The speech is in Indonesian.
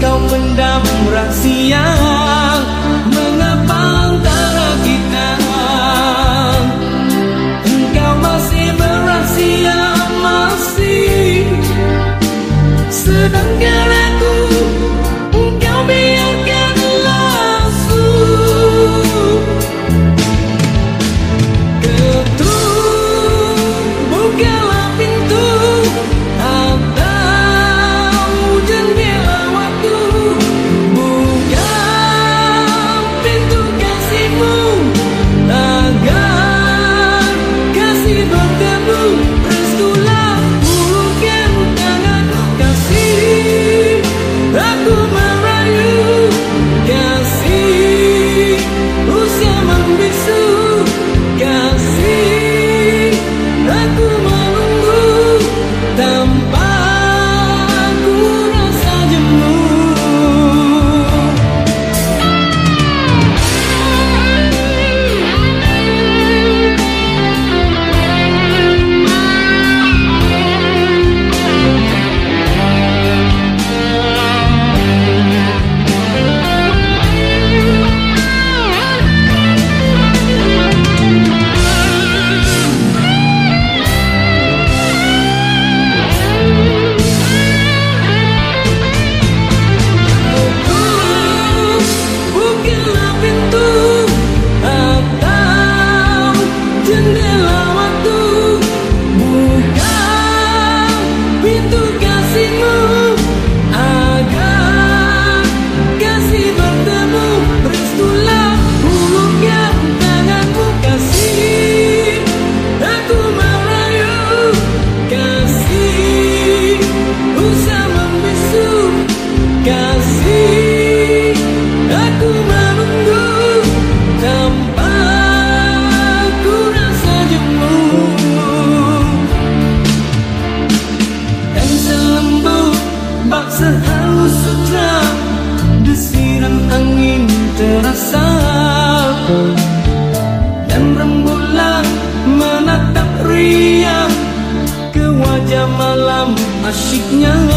kau pendam rahasia aşık ne